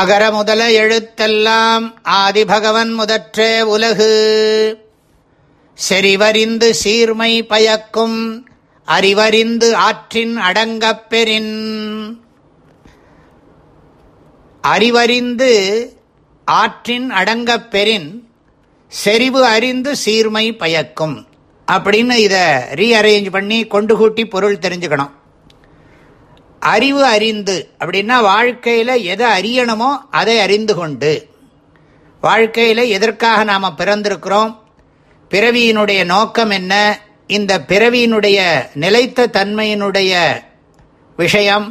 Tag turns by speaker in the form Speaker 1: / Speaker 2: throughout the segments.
Speaker 1: அகர முதல எழுத்தெல்லாம் ஆதிபகவன் முதற்றே உலகு செறிவறிந்து சீர்மை பயக்கும் அறிவறிந்து ஆற்றின் அடங்கப் பெறின் அறிவறிந்து ஆற்றின் அடங்கப் பெறின் செறிவு அறிந்து சீர்மை பயக்கும் அப்படின்னு இதை ரீஅரேஞ்ச் பண்ணி கொண்டு கூட்டி பொருள் தெரிஞ்சுக்கணும் அறிவு அறிந்து அப்படின்னா வாழ்க்கையில் எதை அறியணுமோ அதை அறிந்து கொண்டு வாழ்க்கையில் எதற்காக நாம் பிறந்திருக்கிறோம் பிறவியினுடைய நோக்கம் என்ன இந்த பிறவியினுடைய நிலைத்த தன்மையினுடைய விஷயம்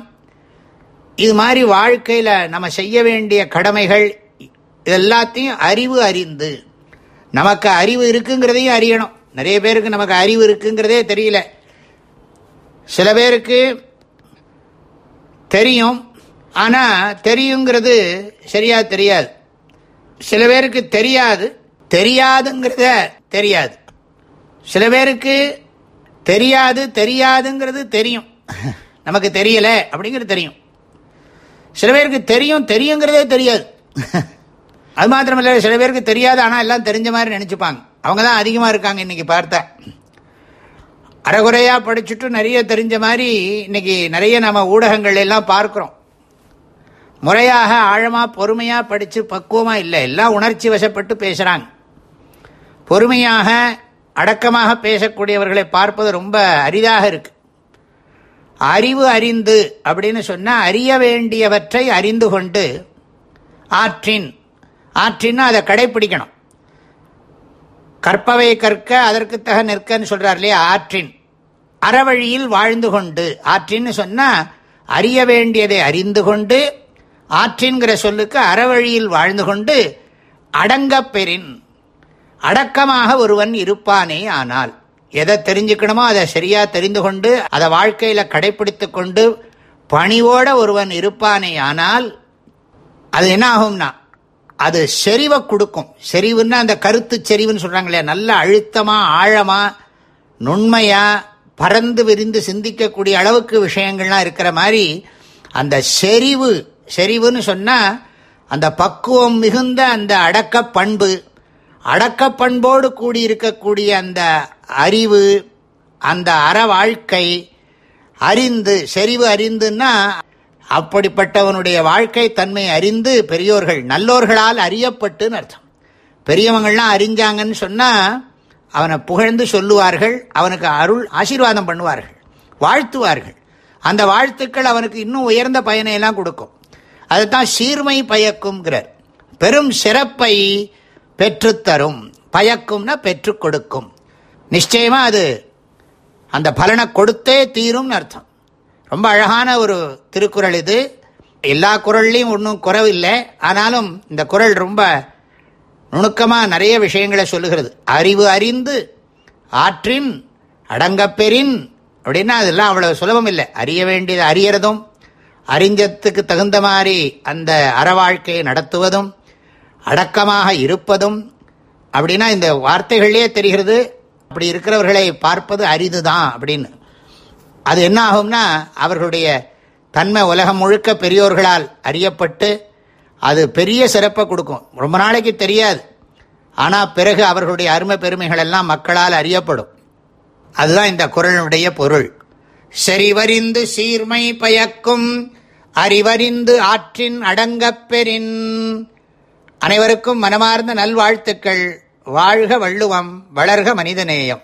Speaker 1: இது மாதிரி வாழ்க்கையில் நம்ம செய்ய வேண்டிய கடமைகள் எல்லாத்தையும் அறிவு அறிந்து நமக்கு அறிவு இருக்குங்கிறதையும் அறியணும் நிறைய பேருக்கு நமக்கு அறிவு இருக்குங்கிறதே தெரியல சில பேருக்கு தெரியும் ஆனால் தெரியுங்கிறது சரியாக தெரியாது சில பேருக்கு தெரியாது தெரியாதுங்கிறத தெரியாது சில பேருக்கு தெரியாது தெரியாதுங்கிறது தெரியும் நமக்கு தெரியலை அப்படிங்கிறது தெரியும் சில பேருக்கு தெரியும் தெரியுங்கிறதே தெரியாது அது மாத்திரமில்லை சில பேருக்கு தெரியாது ஆனால் எல்லாம் தெரிஞ்ச மாதிரி நினச்சிப்பாங்க அவங்க தான் அதிகமாக இருக்காங்க இன்றைக்கி பார்த்தேன் அறகுறையாக படிச்சுட்டு நிறைய தெரிஞ்ச மாதிரி இன்னைக்கு நிறைய நம்ம ஊடகங்கள் எல்லாம் பார்க்குறோம் முறையாக ஆழமாக பொறுமையாக படித்து பக்குவமாக இல்லை எல்லாம் உணர்ச்சி வசப்பட்டு பேசுகிறாங்க பொறுமையாக அடக்கமாக பேசக்கூடியவர்களை பார்ப்பது ரொம்ப அரிதாக இருக்குது அறிவு அறிந்து அப்படின்னு சொன்னால் அறிய வேண்டியவற்றை அறிந்து கொண்டு ஆற்றின் ஆற்றின்னு அதை கடைப்பிடிக்கணும் கற்பவை கற்க அதற்கு தக நிற்கன்னு சொல்றார் இல்லையா ஆற்றின் அறவழியில் வாழ்ந்து கொண்டு ஆற்றின்னு சொன்னால் அறிய வேண்டியதை அறிந்து கொண்டு ஆற்றின்கிற சொல்லுக்கு அறவழியில் வாழ்ந்து கொண்டு அடங்கப்பெறின் அடக்கமாக ஒருவன் இருப்பானே ஆனால் எதை தெரிஞ்சுக்கணுமோ அதை சரியாக தெரிந்து கொண்டு அதை வாழ்க்கையில் கடைபிடித்து கொண்டு பணிவோட ஒருவன் இருப்பானே ஆனால் அது என்ன ஆகும்னா அது செறிவை கொடுக்கும் செறிவுன்னா அந்த கருத்து செறிவுன்னு சொல்கிறாங்க இல்லையா நல்ல அழுத்தமாக ஆழமாக நுண்மையாக பறந்து விரிந்து சிந்திக்கக்கூடிய அளவுக்கு விஷயங்கள்லாம் இருக்கிற மாதிரி அந்த செறிவு செறிவுன்னு சொன்னால் அந்த பக்குவம் மிகுந்த அந்த அடக்க பண்பு அடக்க பண்போடு கூடியிருக்கக்கூடிய அந்த அறிவு அந்த அற வாழ்க்கை அறிந்து செறிவு அறிந்துன்னா அப்படிப்பட்டவனுடைய வாழ்க்கை தன்மை அறிந்து பெரியோர்கள் நல்லோர்களால் அறியப்பட்டுன்னு அர்த்தம் பெரியவங்கள்லாம் அறிஞ்சாங்கன்னு சொன்னால் அவனை புகழ்ந்து சொல்லுவார்கள் அவனுக்கு அருள் ஆசீர்வாதம் பண்ணுவார்கள் வாழ்த்துவார்கள் அந்த வாழ்த்துக்கள் அவனுக்கு இன்னும் உயர்ந்த பயனையெல்லாம் கொடுக்கும் அதுதான் சீர்மை பயக்கும்ங்கிறார் பெரும் சிறப்பை பெற்றுத்தரும் பயக்கும்னா பெற்று கொடுக்கும் நிச்சயமாக அது அந்த பலனை கொடுத்தே தீரும்னு அர்த்தம் ரொம்ப அழகான ஒரு திருக்குறள் இது எல்லா குரல்லையும் ஒன்றும் குறவில்லை ஆனாலும் இந்த குரல் ரொம்ப நுணுக்கமாக நிறைய விஷயங்களை சொல்லுகிறது அறிவு அறிந்து ஆற்றின் அடங்கப்பெறின் அப்படின்னா அதெல்லாம் அவ்வளோ சுலபம் இல்லை அறிய வேண்டியது அறியறதும் அறிஞ்சத்துக்கு தகுந்த மாதிரி அந்த அற வாழ்க்கையை நடத்துவதும் அடக்கமாக இருப்பதும் அப்படின்னா இந்த வார்த்தைகள்லேயே தெரிகிறது அப்படி இருக்கிறவர்களை பார்ப்பது அரிதுதான் அப்படின்னு அது என்ன ஆகும்னா அவர்களுடைய தன்மை உலகம் முழுக்க பெரியோர்களால் அறியப்பட்டு அது பெரிய சிறப்பை கொடுக்கும் ரொம்ப நாளைக்கு தெரியாது ஆனால் பிறகு அவர்களுடைய அருமை பெருமைகள் எல்லாம் மக்களால் அறியப்படும் அதுதான் இந்த குரலுடைய பொருள் செறிவறிந்து சீர்மை பயக்கும் அறிவறிந்து ஆற்றின் அடங்கப் பெறின் அனைவருக்கும் மனமார்ந்த நல்வாழ்த்துக்கள் வாழ்க வள்ளுவம் வளர்க மனிதநேயம்